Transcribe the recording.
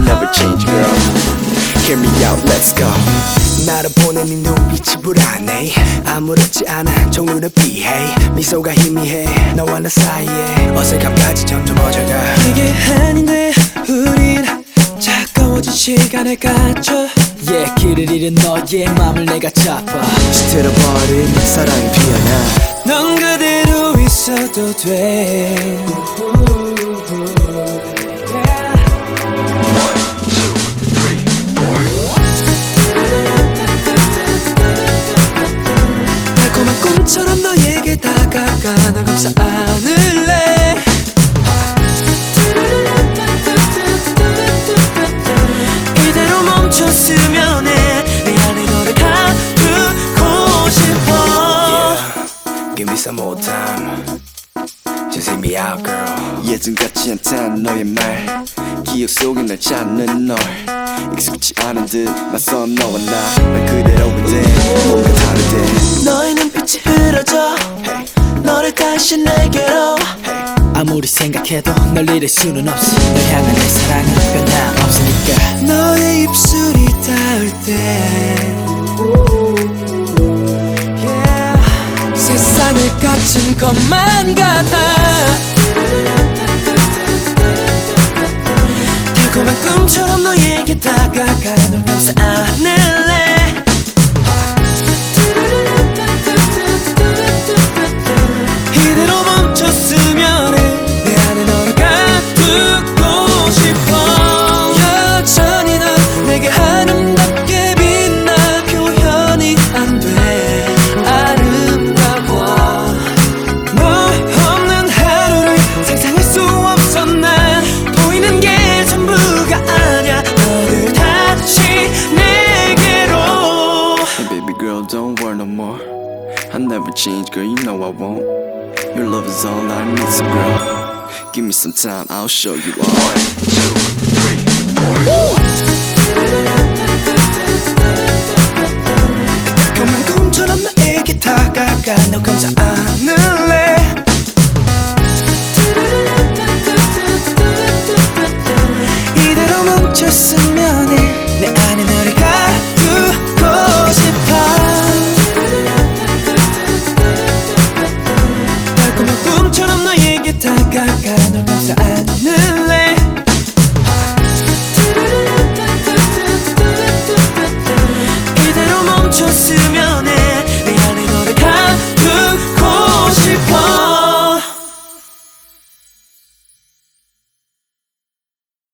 never change girl. Hear me out let's go. 나를 보는 네 눈빛이 불안해. 아무렇지 않은 종류는 피해. 미소가 희미해. 너와 나 사이에 어색함까지 점점 퍼져가. 이게 아닌데 우린 차가워진 시간에 갇혀 yeah, 길을 잃은 너의 맘을 내가 잡아. 시들어버린 사랑이 피어나. 넌 그대로 있어도 돼 널 감싸 안을래. 이대로 멈췄으면 해내 안에 너를 가두고 싶어. Give me some 예전 같지 않단 너의 말. 기억 속에 날 찾는 널. 익숙치 않은 듯 낯선 너와 나난 그대로인데 뭔가 다르대. 너의 눈빛이 흐려져. 너 를 다시 내게로. 아무리 생각해도 널 잃을 수는 없어. 널 향한 내 사랑은 변함없으니까. 너의 입술이 닿을 때. Yeah. 세상을 갇힌 것만 같아. 달콤한 꿈처럼 너에게 다가가 널 감싸 안을 baby girl don't worry no more I never change girl you know I won't Your love is all I need so girl Give me some time I'll show you all 달콤한 꿈처럼 나에게 다가가 널 감싸 안을래 이대로 멈췄으면 해 كانوا ساعات